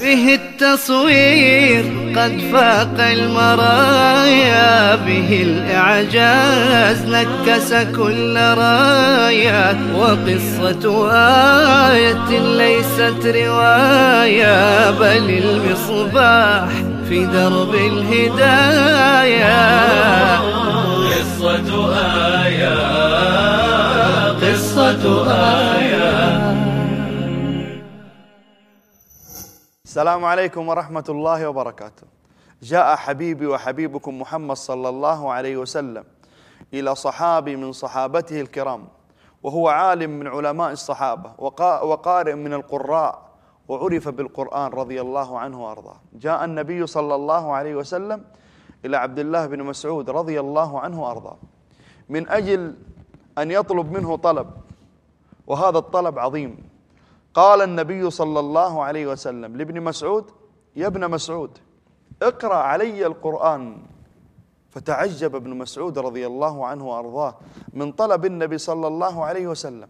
به التصوير قد فاق المرايا به الإعجاز نكس كل رايا. وقصة آية ليست رواية بل المصباح في درب الهدايا. قصة آية السلام عليكم ورحمة الله وبركاته. جاء حبيبي وحبيبكم محمد صلى الله عليه وسلم إلى صحابي من صحابته الكرام وهو عالم من علماء الصحابة وقارئ من القراء وعرف بالقرآن رضي الله عنه وأرضاه. جاء النبي صلى الله عليه وسلم إلى عبد الله بن مسعود رضي الله عنه وأرضاه. من أجل أن يطلب منه طلب وهذا الطلب عظيم. قال النبي صلى الله عليه وسلم لابن مسعود يا ابن مسعود اقرأ علي القرآن. فتعجب ابن مسعود رضي الله عنه وأرضاه من طلب النبي صلى الله عليه وسلم.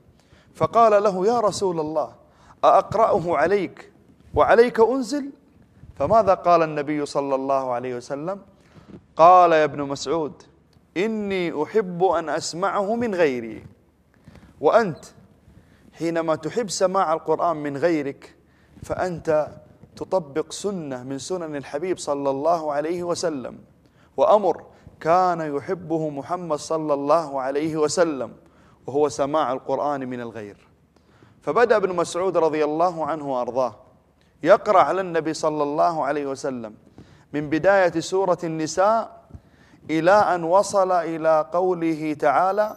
فقال له يا رسول الله أقرأه عليك وعليك أنزل؟ فماذا قال النبي صلى الله عليه وسلم؟ قال يا ابن مسعود إني أحب أن أسمعه من غيري وأنت حينما تحب سماع القرآن من غيرك فأنت تطبق سنة من سنن الحبيب صلى الله عليه وسلم. وأمر كان يحبه محمد صلى الله عليه وسلم وهو سماع القرآن من الغير. فبدأ ابن مسعود رضي الله عنه وأرضاه يقرأ على النبي صلى الله عليه وسلم من بداية سورة النساء إلى أن وصل إلى قوله تعالى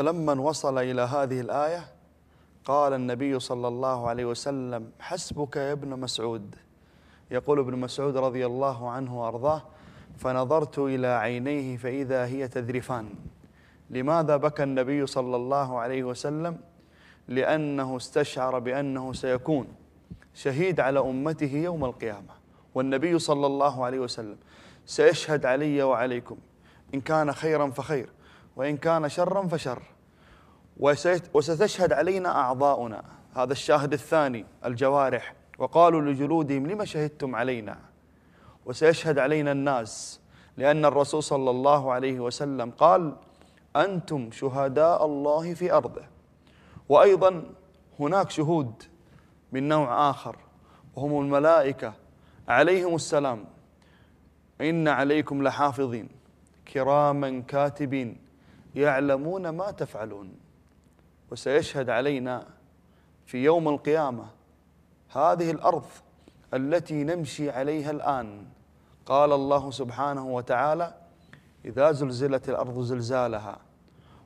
فلما وصل إلى هذه الآية قال النبي صلى الله عليه وسلم حسبك يا ابن مسعود. يقول ابن مسعود رضي الله عنه وأرضاه فنظرت إلى عينيه فإذا هي تذرفان. لماذا بكى النبي صلى الله عليه وسلم؟ لأنه استشعر بأنه سيكون شهيد على أمته يوم القيامة. والنبي صلى الله عليه وسلم سيشهد علي وعليكم إن كان خيرا فخير. وإن كان شرا فشر. وستشهد علينا أعضاؤنا. هذا الشاهد الثاني الجوارح. وقالوا لجلودهم لما شهدتم علينا؟ وسيشهد علينا الناس. لأن الرسول صلى الله عليه وسلم قال أنتم شهداء الله في أرضه. وأيضا هناك شهود من نوع آخر. وهم الملائكة. عليهم السلام. إن عليكم لحافظين. كراما كاتبين. يعلمون ما تفعلون. وسيشهد علينا في يوم القيامة هذه الأرض التي نمشي عليها الآن. قال الله سبحانه وتعالى إذا زلزلت الأرض زلزالها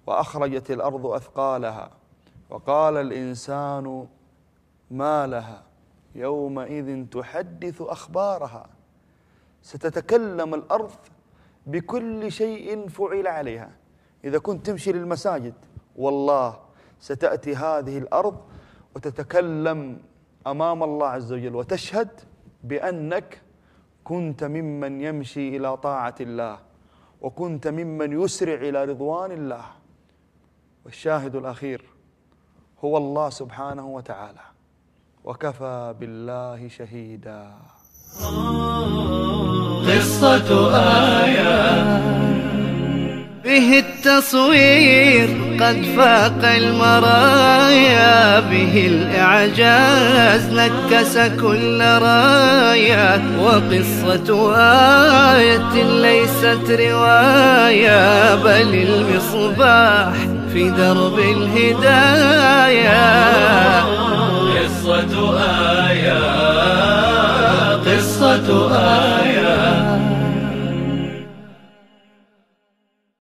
وأخرجت الأرض أثقالها وقال الإنسان ما لها يومئذ تحدث أخبارها ستتكلم الأرض بكل شيء فعل عليها إذا كنت تمشي للمساجد والله ستأتي هذه الأرض وتتكلم أمام الله عز وجل وتشهد بأنك كنت ممن يمشي إلى طاعة الله وكنت ممن يسرع إلى رضوان الله. والشاهد الأخير هو الله سبحانه وتعالى. وكفى بالله شهيدا. قصة آية. به التصوير قد فاق المرايا به الإعجاز نكس كل رايا. وقصة آية ليست رواية بل المصباح في درب الهداية